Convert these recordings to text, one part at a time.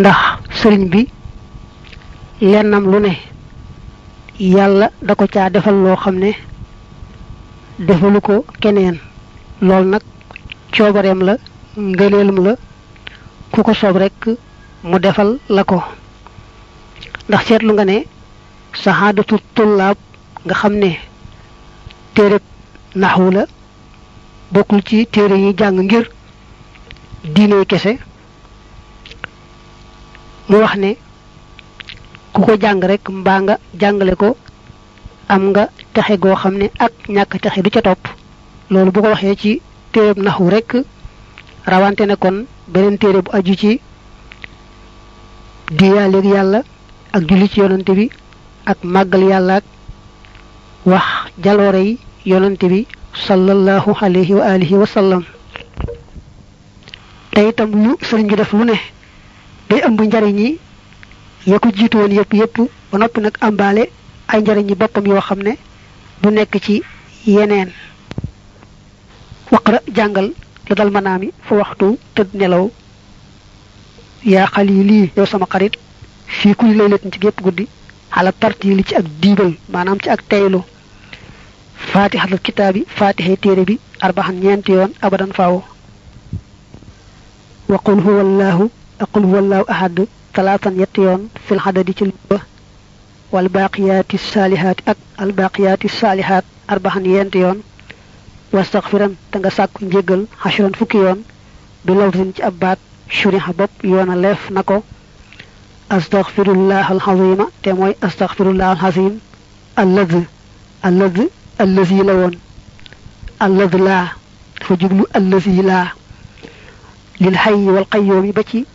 ndax sëriñ bi lennam lu ne yàlla da ko caa defal loo xam ne defalu ko keneen. lool nag coobareem la ngëneelum la ku ko soob rekk mu defal la ko. ndax seetlu nga ne saxaadatu tullaab nga xam ne téereb naxwu la bokkul ci téere yi jàng ngir diine kese. Mu wax ne ku ko jàng rek mbaa nga jàngale ko am nga texe goo xam ne ak ñàkk texe du ca topp. Loolu bu ko waxee ci téereb naxwu rek rawante ne kon beneen téere bu aju ci diyaaleeg yàlla ak julli ci yonante bi ak màggal yàlla ak wax jaloore yi yonante bi sallallahu alayhi wa alihi wa sallam. Te itam lu sëriñ def lu ne day ëmb njariñ yi ya ko jiitu woon yëpp yëpp ba noppi nag ambaale ay njariñ yi boppam yoo xam ne du nekk ci yeneen. Waqra jàngal la dal manaami fa waxtu tëdd nelaw. Yaa xalili yow sama xarit fii kuy laylatin ci gépp guddi xala tartiili ci ak diibal maanaam ci ak teylu faatixatul kitaabi faatixe téere bi arbaxan ñeenti yoon abadan faaw. Wa qul huwa allahu أقول والله أحد. ثلاثا يتيون في الحدد تلوه والباقيات الصالحات أك الباقيات الصالحات أربعا ينتيون واستغفرا تنغساك جيغل حشرا فكيون بلوفز أبات شريح بوب يوانا ليف نكو. أستغفر الله العظيم. تموي أستغفر الله العظيم. الذي الذي الذي لون الذي لا. فجبل الذي لا. للحي والقيوم بكي.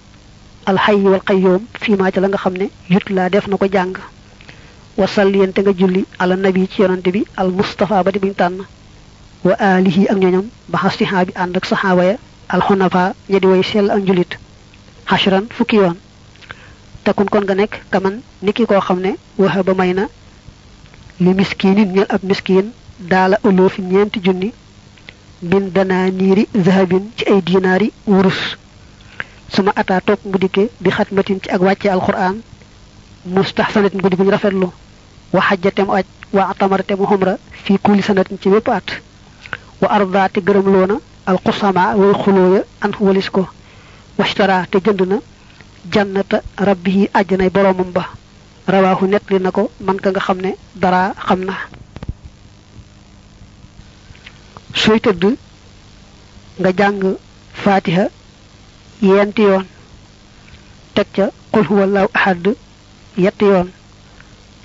Alxayyi wal qayyum fii maa ca la nga xam ne yut laa def na ko jàng. Wasal yente nga julli ala nabi ci yonante bi al mustafa ba buñ wa alihi ak ñoñam ba xasiha bi ak saxaaba ya alxunafa ña di way sell ak njulit. Xashran fukki yoon. Takun kon nga nekk kaman niki koo xam ne waxa ba may na li miskinin ñel ab miskin fi junni min dana niiri zahabin ci ay dinaari wurus suma ataa toog mu dikke bi xatmatin ci ak wàcce alquran mustahsanatin bu di buñ rafetlu wa xajjate mu aj wa atamarate mu xumra fii kulli sanatin ci wépp at wa arda te gërëm loona alxusama way xulooya an walis ko washtara te jënd na jannata rabbihi àjjanay boroomam ba rawaahu nettali na ko man ka nga xam ne dara xam na. Sooy tëdd nga jàng fatiha yenti yoon teg ca qul huwallahu ahad yetti yoon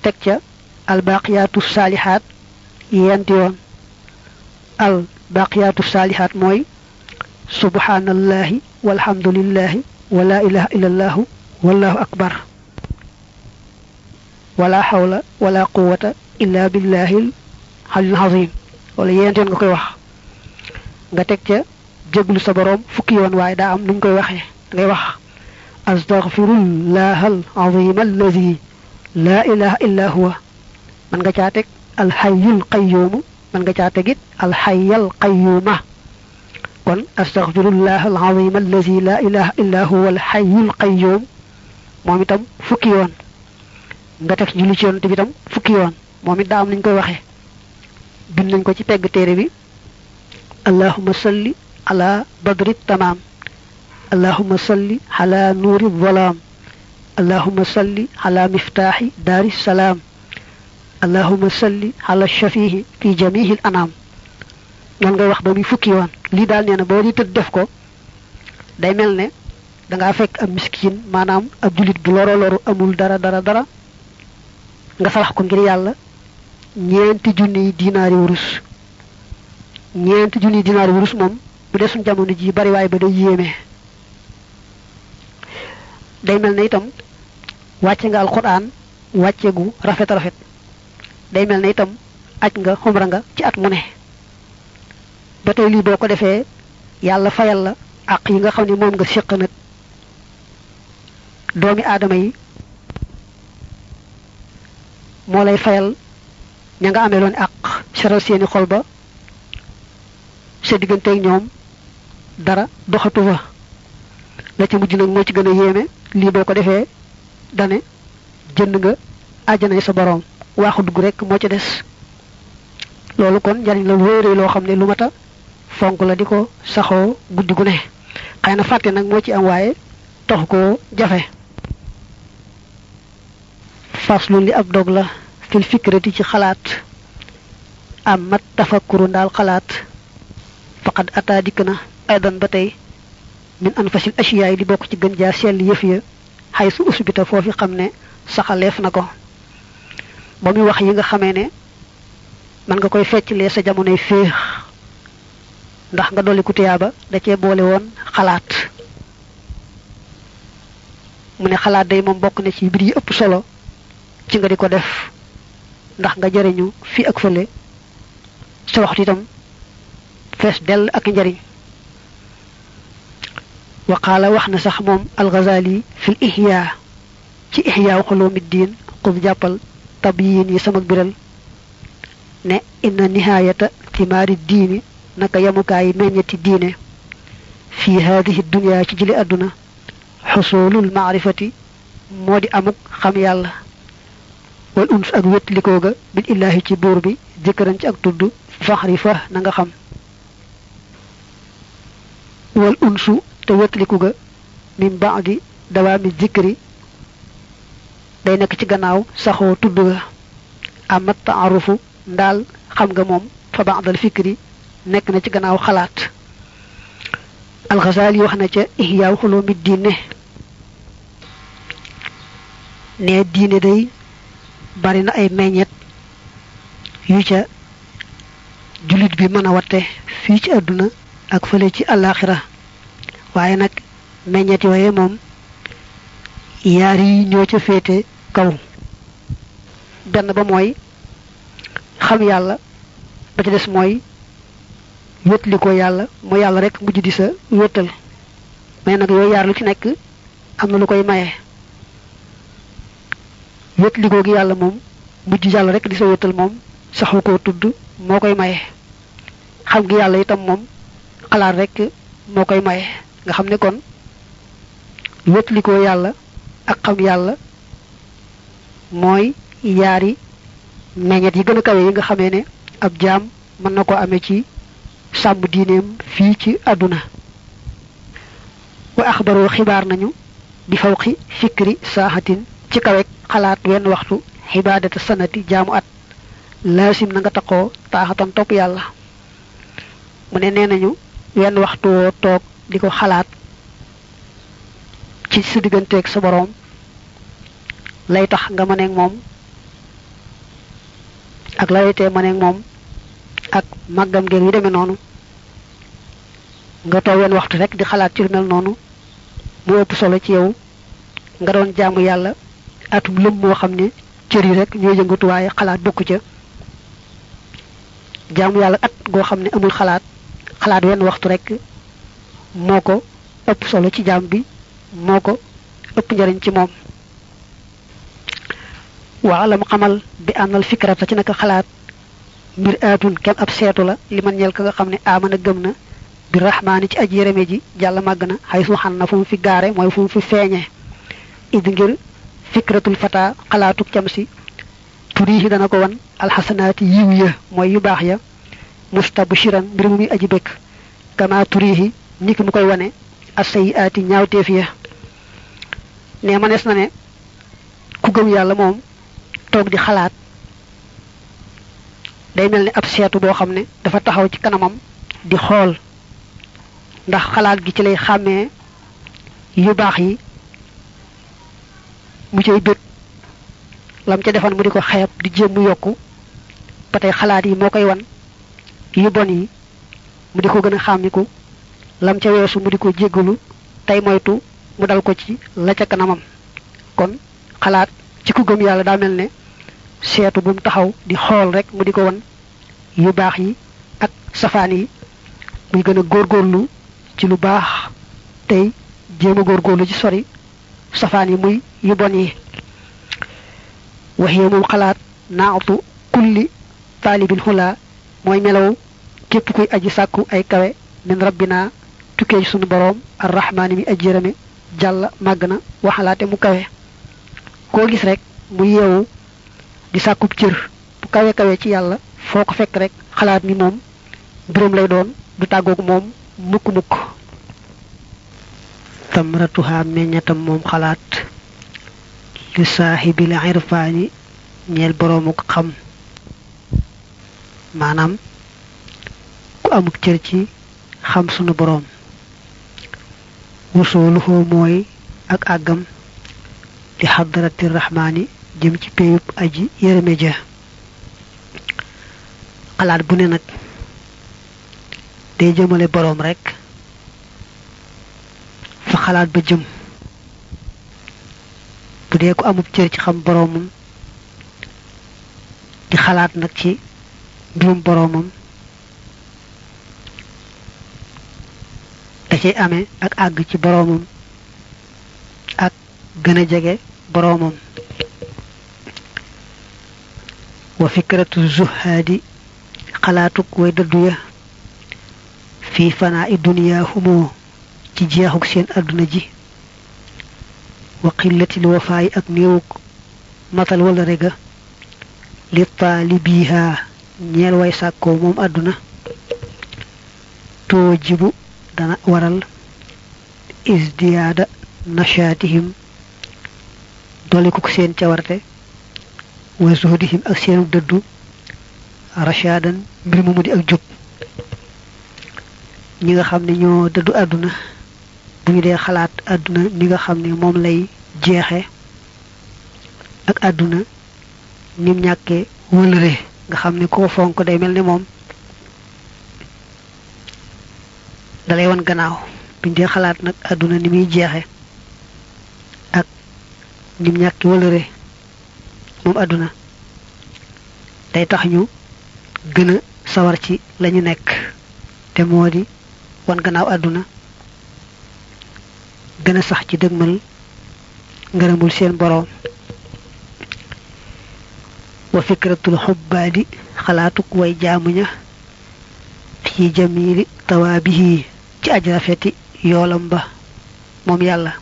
teg ca albaqiyaatu saalihaat yenti yoon al baqiyaatu saalihaat mooy subhanallahi walhamdulillahi wala ilaha illallahu wallahu akbar wala hawla wala quwwata illa billahil halil azim wala yent yoon nga koy wax nga teg ca jéglu sa boroom fukki yoon waaye daa am nuñ koy waxee ngay wax astaghfirullah al azim allazi la ilaha illa huwa man nga caa teg al hayyul qayyum man nga caa tegit al hayyal qayyuma kon astaghfirullah al azim allazi la ilaha illa huwa al hayyul qayyum moom itam fukki yoon nga teg julli ci yoon bi itam fukki yoon moom it daa am nañ koy waxee bind nañ ko ci pegg téere bi allahumma salli badri tamaam allahumma salli ala nuuri dhalaam allahumma salli ala miftaaxi daari salaam allahumma salli ala shafihi fi jamihi al anaam noonu ngay wax ba muy fukki yoon lii daal nee na boo di tëdd def ko day mel ne da ngaa fekk ab miskin maanaam ab julit bu loro loru amul dara dara dara nga salax ko ngir yàlla ñeenti junni dinaari wurus ñeenti junni dinaari wurus moom bu dee suñ jamono ji bari waay ba day yéeme day mel ne itam wàcce nga alquran wàcce gu rafet rafet. Day mel ne itam aj nga xumra nga ci at mu ne ba tey lii boo ko defee yàlla fayal la àq yi nga xam ne moom nga séq nag. Doomi aadama yi moo lay fayal nga àq seral seeni xol ba sa ñoom dara doxatu fa. La ci mujj nag moo ci gën a yéeme lii boo ko defee dane jënd nga àjjanay sa boroom waaxu dugg rek moo ca des. Loolu kon njariñ la wéeree loo xam ne lu mata fonk la di ko saxoo guddi gu ne. Xëy na fàtte nag moo ci am waaye taxu koo jafe. Faslu li ab dog la fil fikrati ci xalaat. Am mat tafakkuru ndaal xalaat. Faqad ataa dikk na aydan ba tey min anfasil ashiyaay di bokk ci gën jaa sell yëf ya xay su usbita foofi xam ne saxaleef na ko. Ba muy wax yi nga xamee ne man nga koy fecclee sa jamonoy féex ndax nga dolli ku tiyaaba da cee boole woon xalaat. Mu day moom bokk na ci mbir yi ëpp solo ci nga di ko def ndax nga fii ak fële sa waxtu itam fees dell ak njariñ waqaala wax na sax moom alxazali fil ihya ci ihya xuloomiddin xud jàppal tabyin yi sama biral ne inna nihaayata timaari diini naka yamukaayi meññeti diine fi haadihi dunya ci jëli àdduna xusulul maarifati moo di amuk xam yàlla wal uns ak wétlikoo ga bil illaahi ci buur bi jëkkëran ci ak tudd faxri fa na nga xam wal unsu te wétliku ga min baadi dawaami zikri day nekk ci gannaaw saxoo tudd ga. Amat taarufu ndaal xam nga moom fa baadal fikri nekk na ci gannaaw xalaat. Alxasaali wax na ca ihyaaw xuloomi diine ne diine day bari na ay meññet yu ca jullit bi mën a watte fii ci àdduna ak fële ci àllaaxira. Waaye nag meññet yooye moom yaar yi ñoo ca féete kaw. benn ba mooy xam yàlla ba ca des mooy wétli ko yàlla mu yàlla rek mujj di sa wéttal mais nag yooyu yaar lu ci nekk am na lu koy maye. Gi yàlla moom mujj yàlla rek di sa wéttal moom saxu koo tudd moo koy maye. Xam gi yàlla itam moom rek moo koy maye nga xam ne kon wétli ko yàlla ak xam yàlla mooy yaari meññet yi gën a kawe yi nga xamee ne ab jaam mën na ko amee ci sàmm diineem fii ci àdduna. wa axbaroo xibaar nañu bi fawqi fikri saaxatin ci kawek xalaat wenn waxtu xibaadata sanati jaamu at. laasim nga taqoo taaxatan topp yàlla. mu nee nañu waxtu toog di ko xalaat ci sa digganteeg sa boroom lay tax nga mëneeg moom ak la wetee mëneeg moom ak màggam ngeen yu demee noonu. Nga toog wenn waxtu rek di xalaat ci mel noonu mu ëpp solo ci yow. Nga doon jaamu yàlla atum lëm moo xam ne cër yi rek ñooy yëngatu waaye xalaat bokku ca. Jaamu yàlla at goo xam ne amul xalaat xalaat wenn waxtu rek moo ko ëpp solo ci jaam bi moo ko ëpp njariñ ci moom. Waa la mu xamal bi ànnal fikrata ci naka xalaat mbir aatun kem ab seetu la li man ñel ka nga xam ne aamana gëm na bi rahmaani ci aj yéreme ji jàll màgg na xay su xan na fu mu fi gaare mooy fu mu fi id ngir fikratul fata xalaatuk cam si turiihi dana ko wan alxasanaati yiw ya mooy yu baax ya mustabshiran mbir mu aji bëkk kama turiihi ni ki mu koy wane asayiaati ñaawteef ya. Ne manees na ne ku gëm yàlla moom toog di xalaat. Day mel ni ab seetu boo xam ne dafa taxaw ci kanamam di xool ndax xalaat gi ci lay xàmmee yu baax yi mu cay bët. Lam ca defan mu di xeeb di jéem mu yokku xalaat yi moo koy wan yu bon yi mu di ko gën a xàmmiku lam ca weesu mu di ko jéggalu tey moytu mu dal ko ci la ca kanamam. Kon xalaat ci ku gëm yàlla daa mel ne seetu bu mu taxaw di xool rek mu di ko wan yu baax yi ak safaan yi. Muy gën a góorgóorlu ci lu baax tey jéem a góorgóorlu ci sori safaan yi muy yu bon yi. Waxee moom xalaat naatu kulli taalibil xulaa mooy melaw képp kuy aji sàkku ay kawe min rabbina tukkee sunu boroom arrahmaani mi aj jërëme jàll màgg na waxalaate mu kawe. Koo gis rek mu yeewu di sàkkub cër bu kawe kawe ci yàlla foo ko fekk rek xalaat ni moom mbiram lay doon du tàggoog moom mukk mukk. Tamratuha meññatam moom xalaat li saaxibil irfaani ñeel boroomu xam. Maanaam ku amuk cër ci xam sunu boroom wusooluhoo mooy ak àggam li xadarati rahmaani jëm ci péyub aji yërëme ja. Xalaat bu ne nag day jëmale boroom rekk fa xalaat ba jëm. Bu dee ko amub cër ci xam boroomam di xalaat nag ci mbirum boroomam cay amee ak àgg ci boroomam ak gën a jege boroomam wa fikratu zuhaadi xalaatuk way dëddu ya fii fanaa i duniyaa humoo ci jeexuk seen àdduna ji wa xillatil wafaayi ak néewuk matal wala rega li taalibiha ñeel way sàkkoo moom àdduna too jibu dana waral isdiyaada nashaatihim dolikuk seen cawarte wa zuhdihim ak seenu dëddu rashaadan mbir mu mu di ak jub. Ñi nga xam ne ñoo dëddu àdduna bu ñu dee xalaat àdduna ni nga xam ne moom lay jeexe ak àdduna nim ñàkkee wëlëre nga xam ne koo fonk day mel ni moom dalay wan gannaaw. Buñ dee xalaat nag àdduna ni muy jeexe ak nim ñàkki wëlëre moom àdduna day tax ñu gën a sawar ci lañu nekk. Te moo di wan gannaaw àdduna gën a sax ci dëgmal ngërëmul seen boroom. Wa fikratul xubbaadi xalaatuk way jaamuña fi jamili tawaabihi ci aj rafeti yoolam ba moom yàlla.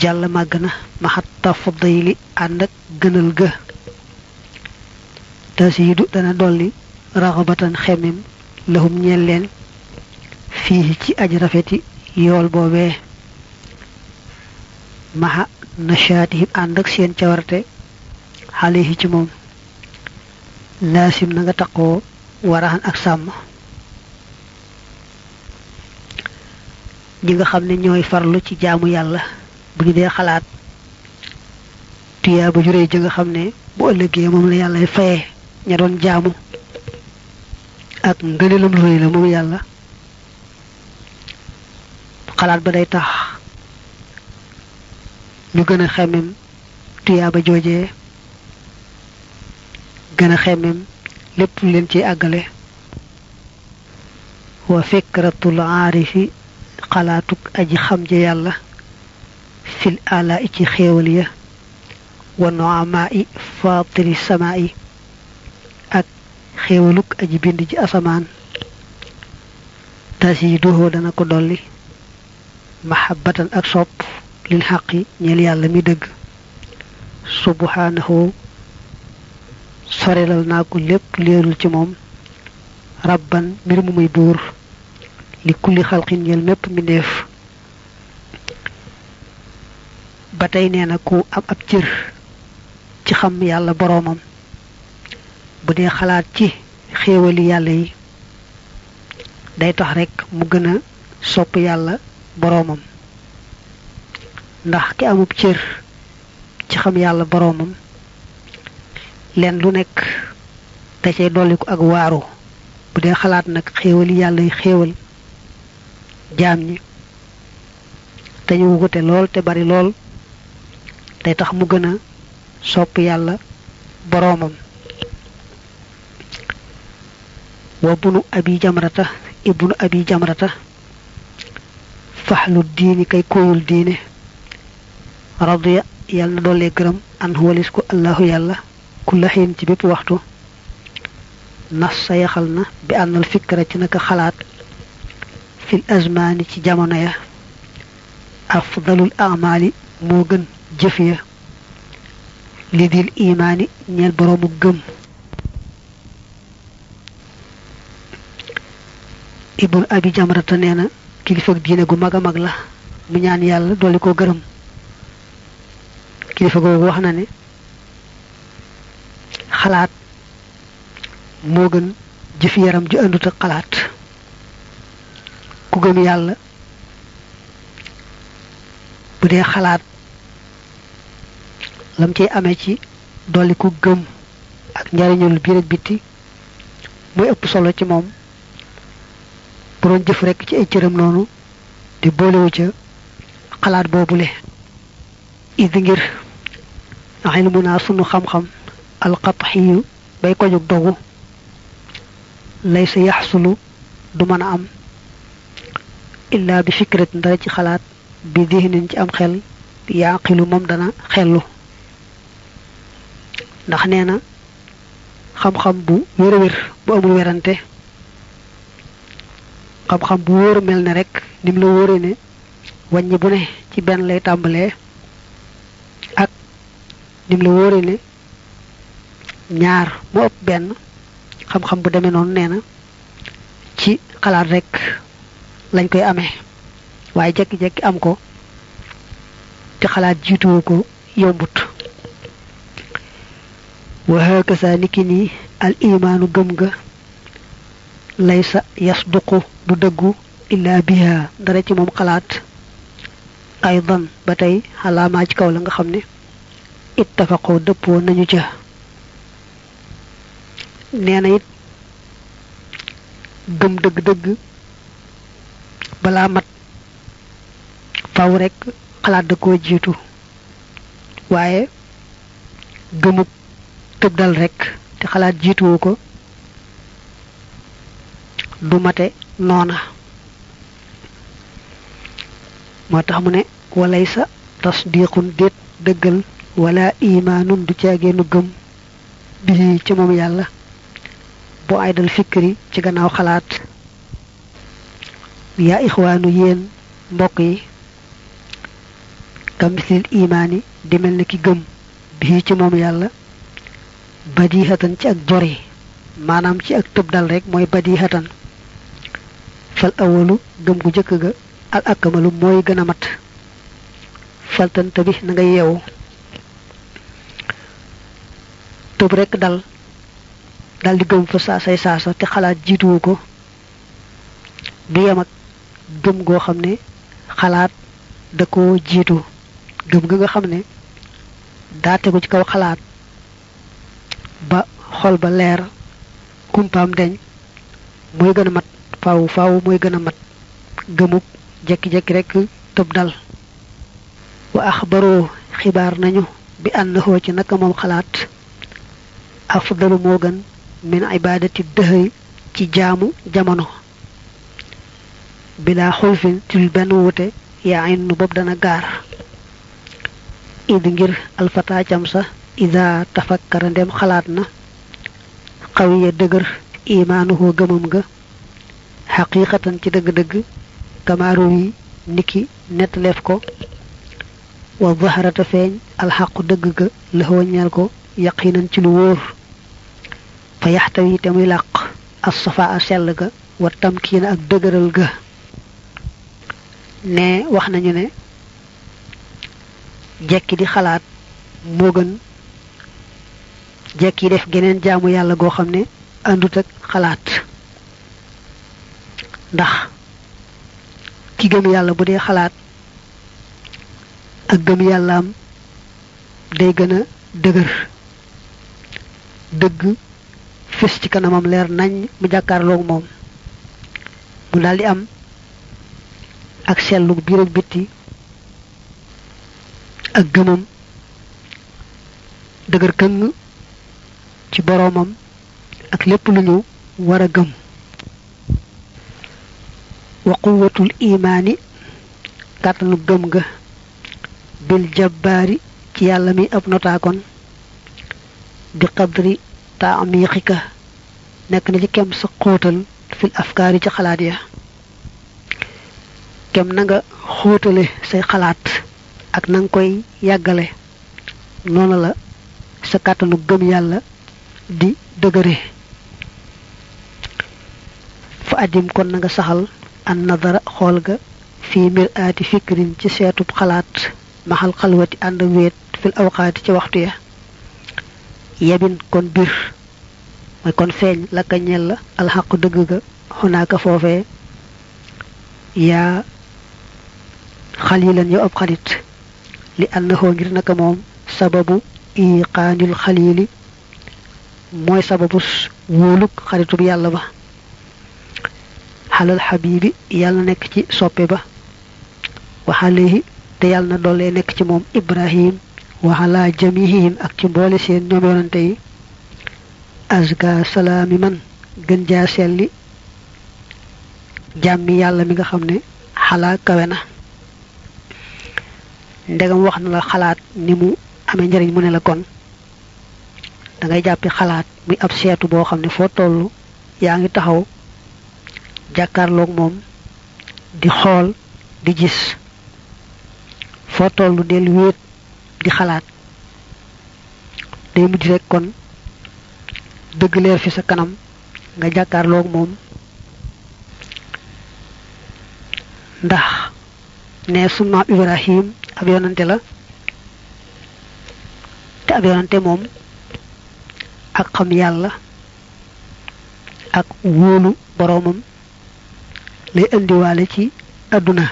Jàll màgg na maxat tafdili ànd ak gënal ga. Tasiidu dana dolli raxabatan xemem lahum ñeel leen fii ci aj rafeti yool boobee maxa nashaatihim ànd ak seen cawarte ci moom. Laasim na nga taqoo waraxan ak sàmm ñi nga xam ne ñooy farlu ci jaamu yàlla bu ñu dee xalaat tuyaa ba juree ji nga xam ne bu ëllëgee moom la yàlla faye ña doon jaamu ak ngëneelam lu rëy la moom yàlla. Xalaat ba day tax ñu gën a xemem tuyaa ba joojee gën a xemem lépp leen ci àggale. Wa fikratul aarifi xalaatuk aji xam ja yàlla fil ala ci xéewal ya wa noamaa i faatiri samaa i ak xéewaluk aji bind ji asamaan tasiiduhoo dana ko dolli mahabbatan ak sopp lil xaqi ñeel yàlla mi dëgg subhanahu sorelal naa ko lépp leerul ci moom rabban mbir mu muy buur لكل خلق يلمب منيف باتاي نانا كو اب اب تير تي خام يالا بروموم بودي خلات تي خيوالي يالاي داي توخ ريك مو گنا سوپ يالا بروموم ndax ki amub cër ci xam yàlla boroomam leen lu nekk da cay dolliku ak waaru. Bu dee xalaat nag xéewal yàlla xéewal jaam ñi te ñu wute lool te bari lool. Day tax mu gën a sopp yàlla boroomam. Wa bunu abi jamrata ibnu abi jamrata. Faxlu diini kay kóoyul diine. Radiya yàlla na doole an walis ko allahu yàlla kulla xiin ci bépp waxtu. Nas sa yaxal na bi ànnal fikra ci naka xalaat في الازمان تي جامونايا أفضل الأعمال مو گن جفيا لدي الإيمان نيل بروم گم ابن أبي جمره نينا كليفا دينا گو ماگا ماگلا مو نيان يالا دولي كو گرم كليفا گو واخنا ني خلات مو گن جفيرم جو أندوت خلات. Ku gëm yàlla. Bu dee xalaat lam ciy amee ci dolli ku gëm ak njariñul biir ak bitti mooy ëpp solo ci moom. Bu doon jëf rekk ci ay cëram noonu te boolewu ca xalaat boobule. Ngir naa sunu xam-xam alqatxiyu bay dogu. Lay sa yaxsulu du mën am illaa bi fikrat dara ci xalaat bi ci am xel yaaqilu moom dana xellu. Ndax nee na xam-xam bu wér a wér bu amul werante xam-xam bu wóor mel ne rek nim la wóore ne wàññi bu ne ci benn lay tàmbalee ak nim la wóore ne ñaar mu ëpp benn xam-xam bu demee noonu nee na ci xalaat rek lañ koy amee. Waaye jekki-jekki am ko. Te xalaat jiituwu ko yombut. Wa hakasa niki nii al imaanu gëm ga laysa yasduqu du dëggu illa biha. Dara ci moom xalaat aydan ba tey xalaamaa ci kaw la nga xam ne ittafaqoo dëppoo nañu ca. Nee na it gëm dëgg-dëgg balaa mat faw rek xalaat da koo jiitu. Waaye gëmuk tëb dal rek te xalaat jiituwu ko du mate noona. Moo tax mu ne walay sa tasdiqun déet dëggal wala imaanun du caageenu gëm bii ci moom yàlla. Bu ay dal fikri ci gannaaw xalaat yaa ixwaanu yéen mbokk yi kamislil imaani di mel ne ki gëm bii ci moom yàlla badihatan ci ak jori maanaam ci ak tëb dal rek mooy badihatan. Fal awalu gëm gu jëkk ga al akamalu mooy gën a mat. Faltanta bi na nga yeewu. Tëb rek dal dal di gëm fa saasay saasa te xalaat jiituwu ko gëm goo xam ne xalaat da ko jiitu. gëm ga nga xam ne daa tegu ci kaw xalaat ba xol ba leer kumpaam deñ mooy gën a mat. Faaw faaw mooy gën a mat. Gëmub jekki-jekki rek tëb dal. Wa axbaroo xibaar nañu bi ànnaxoo ci naka moom xalaat. Afdalu moo gën min ibadati ci jaamu jamono bilaa xulfin ci benn wute yaa innu bopp dana gaar id ngir alfata cam sa ida tafakkara ndem xalaat na xawiya dëgër imaanuhoo gëmam ga xaqiqatan ci dëgg-dëgg kamaaru yi niki nettaleef ko wa zaharata feeñ alxaqu dëgg ga lëxoo ñeel ko yaqinan ci lu wóor fa yaxtawi te muy làq as safa a sell ga wa tamkiina ak dëgëral ga ne wax nañu ne jekki di xalaat moo gën jekki def geneen jaamu yàlla goo xam ne àndut ak xalaat. Ndax ki gëm yàlla bu dee xalaat ak gëm yàllaam day gën a dëgër. Dëgg fis ci kanamam leer nañ mu jàkkaarloog moom. Mu daldi am ak sellu biir ak bitti ak gëmam dëgër këng ci boroomam ak lépp lu ñu war a gëm wa quwwatul imaani kàttanu gëm ga bil jabbaari ci yàlla mi ab notaakoon bi qadri taamiqika nekk na ci kem sa xóotal fil afkaari ci xalaat ya kem na nga xóotale say xalaat ak na nga koy yàggale. Noonu la sa kàttanu gëm yàlla di dëgëre. Fa adim kon na nga saxal an nadara xool ga fii mir aati fikrin ci seetub xalaat. Maxal xalwati ànd fil awqaati ci waxtu ya. Yebin kon bir mooy kon feeñ la ka ñel la alxaqu dëgg ga. Xonaaka foofee. Yaa xalilan yow ab xarit li annahoo ngir naka moom sababu iqaanil xalili mooy sababus wóoluk xaritub yàlla ba xalal xabibi yàlla nekk ci soppe ba waxalehi te yàlla na doole nekk ci moom ibrahim waxala jamihihim ak ci mboole seen ñoom yonante yi azka salaami man gën jaa selli jàmmi yàlla mi nga xam ne xalaa kawe na ndegam wax na la xalaat ni mu amee njëriñ mu ne la kon. Da ngay jàppi xalaat muy ab seetu boo xam ne foo toll yaa ngi taxaw di xool di gis. Foo toll del wéet di xalaat. Day mujj rek kon dëgg leer fi sa kanam nga jàkkaarloog moom. Ndax ne sunu ibrahim ab yonante la te ab yonante moom ak xam yàlla ak wóolu boroomam lay indiwaale ci àdduna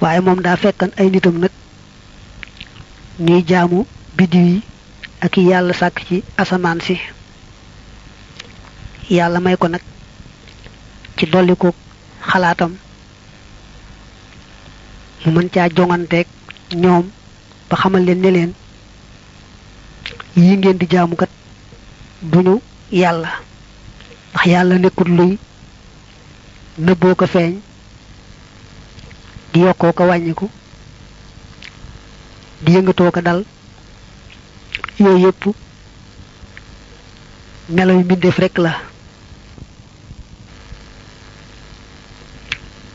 waaye moom daa fekkan ay nitam nag. Ñuy jaamu biddiw yi ak yàlla sàkk ci asamaan si. Yàlla may ko nag ci dolli ko xalaatam mu mën caa jonganteeg ñoom ba xamal leen ne leen yi ngeen di jaamukat duñu yàlla. Ndax yàlla nekkul luy nëbboo ko feeñ di yokkoo ko wàññiku di yëngatoo ko dal. Yooyu yu mbindeef rekk la.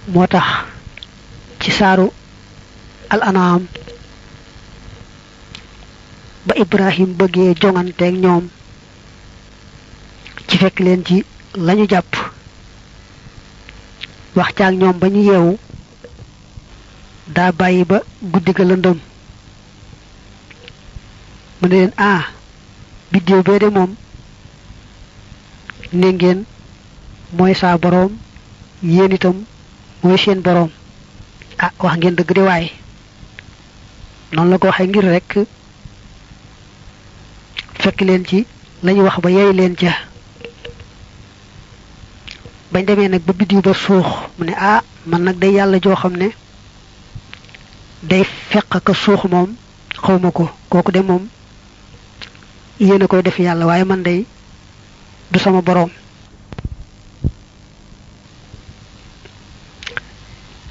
Moo ci saaru al anaam ba ibrahim bëggee jonganteeg ñoom. Ci fekk leen ci lañu jàpp. Wax caag ñoom ba ñu yeewu. Daa bàyyi ba guddi ga lëndëm. Mu ne leen ah biddéew bee de moom. Ne ngeen mooy saa boroom yéen itam mooy seen boroom ah wax ngeen dëgg de waaye. Noonu la ko waxee ngir rekk fekk leen ci lañu wax ba yey leen ca. Bañ demee nag ba biddiw ba suux mu ne ah man nag day yàlla joo xam ne day feq ka suux moom xawma ko kooku de moom yéen a koy def yàlla waaye man day du sama boroom.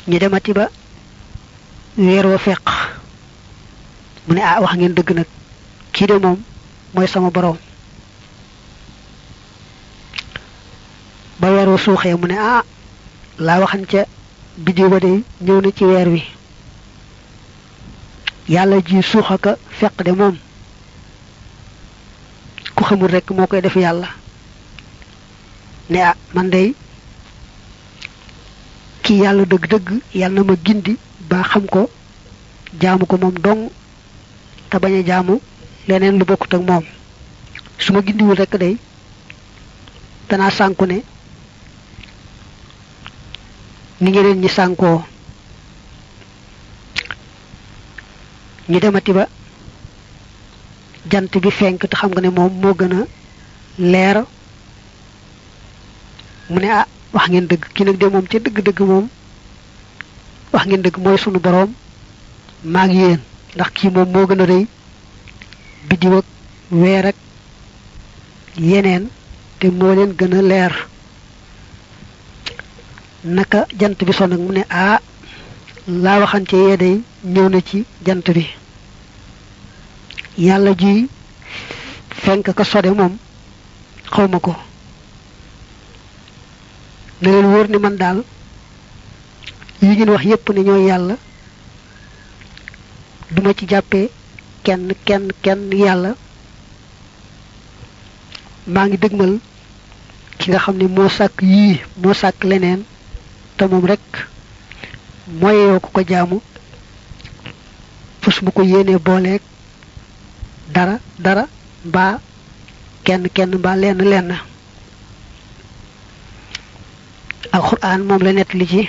Ñu demati ba weer wa feq mu ne ah wax ngeen dëgg nag. Kii de moom mooy sama boroom ba weer wa suuxee mu ne ah laa waxan ca biddiw ba de ñëw na ci weer wi. Yàlla ji suuxaka feq de moom. Ku xamul rekk moo koy def yàlla. Ne ah man day kii yàlla dëgg-dëgg yàlla ma gindi ba xam ko jaamu ko moom dong te bañ a jaamu leneen lu bokkut ak moom. Su ma gindiwul rekk day danaa sànku ne ni ñeneen ñi sànkoo. Ñu demati ba jant bi fenk te xam nga ne moom moo gën a leer. Mu ne ah wax ngeen dëgg ki nag de moom ca dëgg-dëgg moom wax ngeen dëgg mooy sunu boroom. Maag yéen ndax kii moom moo gën a rëy. Biddiw ak weer ak yeneen te moo leen gën a leer. Naka jant bi son nag mu ne ah waxante day na ci jant bi. Yàlla ji fenk ka sode moom xawma ko. Na leen wóor ni man daal yi ngeen wax yépp ne ñooy yàlla duma ci jàppee kenn kenn kenn yàlla. Maa ngi dëgmal ki nga xam ne moo sàkk yii moo sàkk leneen te moom rek mooyoo ko ko jaamu. Fus mu ko yéenee booleeg dara dara mbaa kenn kenn mbaa lenn lenn. Alquran moom la nett li ci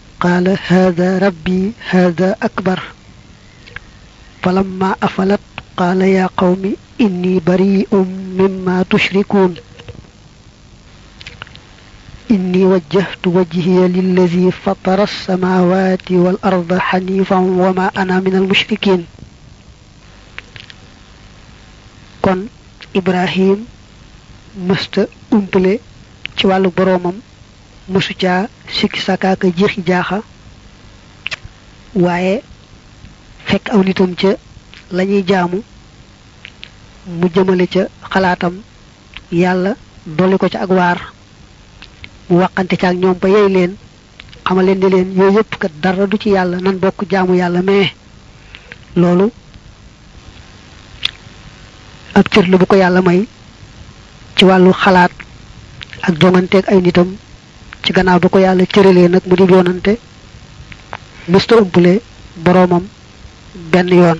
قال هذا ربي هذا أكبر. فلما أفلت قال يا قوم إني بريء مما تشركون. إني وجهت وجهي للذي فطر السماوات والأرض حنيفا وما أنا من المشركين. كن إبراهيم مست أمبلي تشوالو برومم. Mësu caa sikki sakaaka jeexi jaaxa. Waaye fekk aw nitam ca lañuy jaamu mu jëmale ca xalaatam yàlla dolli ko ca ak waar. Mu waxante ca ak ñoom ba yey leen xamal leen leen dara du ci yàlla nan bokk jaamu yàlla mais loolu ak cër la bu ko yàlla may ci wàllu xalaat ak jonganteeg ay nitam ci gannaaw ba ko yàlla cëralee nag mu di yoonante mësta umpale boroomam benn yoon.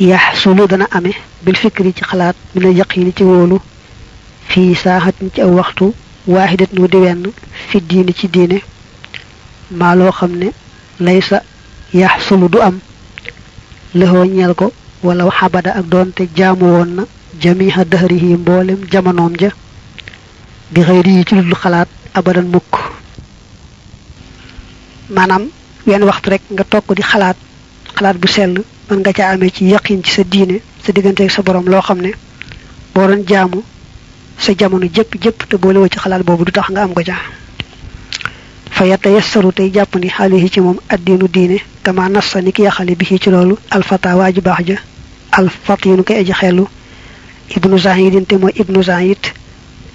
Yaxsulu dana ame bil fikri ci xalaat mi na yaqini ci wóolu fii saaxatin ci aw waxtu waaxidat wu di wenn fi diini ci diine. Maa loo xam ne laysa yaxsulu du am lëxoo ñeel ko wala xabada ak doonte jaamu woon na jamiha dahrihi mboolem jamonoom ja. Bi xëyri yi ci ludul xalaat abadan mukk maanaam wenn waxtu rek nga toog di xalaat xalaat bu sell mën nga ca amee ci yaqin ci sa diine sa digganteeg sa borom loo xam ne boo doon jaamu sa jamono te woo ci xalaat boobu du tax nga am ko ca. Fa yata yassaru tey jàpp ni xaalihi ci moom addiinu diine kama nassa ni ki yaxale bi ci loolu alfata waa ji ja. Alfatinu kay aji xellu. Ibnu zahidin te mooy ibnu zahid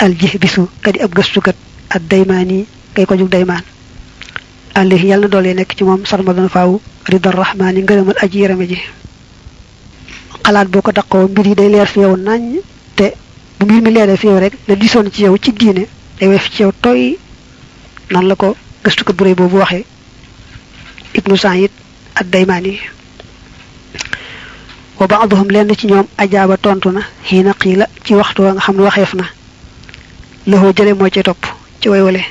aljih bisu kadi ab gëstukat ak daymaani kay ko jug daymaan. Alayhi yàlla na doole nekk ci moom sarmadan faaw ridar rahmaani ngërëmal aji yarame ji. Xalaat boo ko daqoo mbir yi day leer fi yow nañ te bu mbir mi leeree fi yow rek la disoon ci yow ci diine day wef ci yow toy. Noonu la ko gëstukat bu réy boobu waxee ibnu Saïd ad daymaani wa baaduhum lenn ci ñoom ajaaba tontu na xiina xiila ci waxtu wa nga xam ne waxeef na. Lëxoo jële moo ci topp ci waywale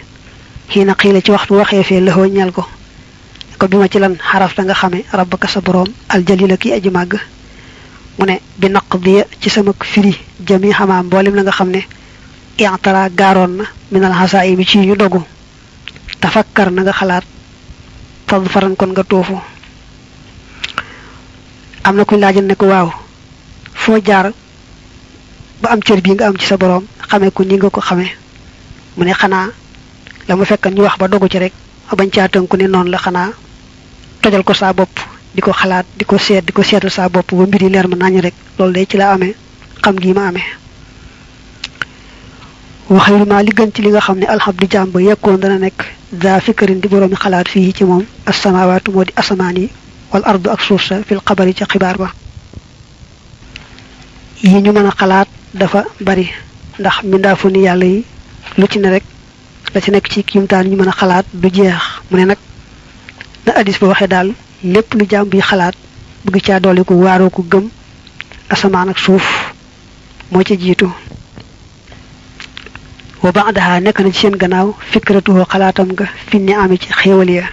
xiina xiila ci waxtu waxeefee lëxoo ñal ko ko bi ma ci lan xarafta nga xame rabbaka sa boroom aljalila ki aji màgg mu ne bi naq diya ci sama firi jami xamaa mboolem la nga xam ne intara gaaroon na minal xasaa yi bi ci ñu dogu tafakkar na nga xalaat fad faran kon nga toofu am na kuñ laajal ne ko waaw foo jaar ba am cër bii nga am ci sa boroom xamee ko ni nga ko xamee. Mu ne xanaa la mu fekk ñu wax ba dogu ci rek bañ caa tënku ne noonu la xanaa tojal ko saa bopp di ko xalaat di ko seet di ko seetal saa bopp ba mbir yi leer ma nañu rek. Loolu day ci la amee xam gii ma amee. Waxayru ma li gën ci li nga xam ne alxamdu jaam ba yekkoon dana nekk daa fikkarin di boroomi xalaat fii ci moom asamawaatu moo di asamaan yi wal ardu ak suuf sa fil xabari ca xibaar ba. Yi ñu mën a xalaat dafa bari ndax mbindaafu ni yàlla yi lu ci ne rek la ci nekk ci kiimtaan ñu mën a xalaat du jeex. mu ne nag na addis ba waxee daal lépp lu jaam bi xalaat bëgg caa doole ko waaroo ko gëm asamaan ak suuf moo ca jiitu. wa ba'daha nekk na ci seen gannaaw fikratuhu xalaatam nga fi ni ami ci xéewal ya.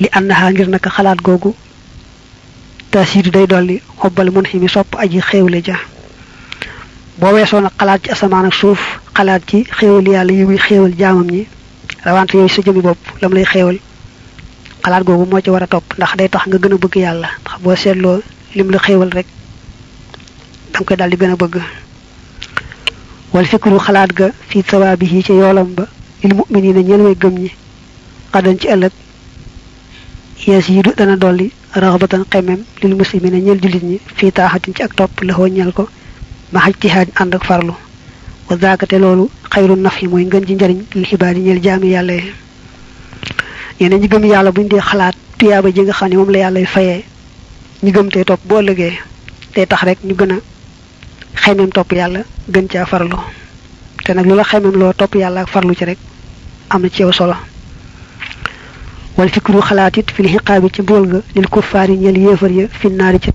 li annaha ngir naka xalaat googu taasiidu day dolli xobbal mun xi mi sopp aji xéewle ja. Boo weesoo nag xalaat ci asamaan ak suuf xalaat ci xéewal yàlla yi muy xéewal jaamam ñi rawante yooyu sa jëmi bopp lam lay xéewal. Xalaat googu moo ci war a topp ndax day tax nga gën a bëgg yàlla ndax boo seetloo lim la xéewal rek danga koy daal di gën a bëgg. Wal fikru xalaat ga fi sawaabihi ci yoolam ba lil mu'minina ñeel way gëm ñi xadan ci du dana dolli raxbatan xemem lil muslimina ñeel jullit ñi fii taaxatin ci ak topp la ñeel ko ma xaj tihaad ànd ak farlu wa zaakate loolu xayru naf yi mooy ngën ji njariñ lil xibaar yi ñeel jaami yàlla yi ñeneen ñi gëm yàlla buñ dee xalaat tuyaaba ji nga xam ne moom la yàlla fayee ñi gëm tey topp boo ëllëgee tey tax rek ñu gën a topp yàlla gën caa farlu te nag lu la loo topp yàlla ak farlu ci rek am na ci yow solo wal fikru xalaat fil xiqaabi ci mbugal ga lil kuffaar yi ñeel yéefar ya fi naari ci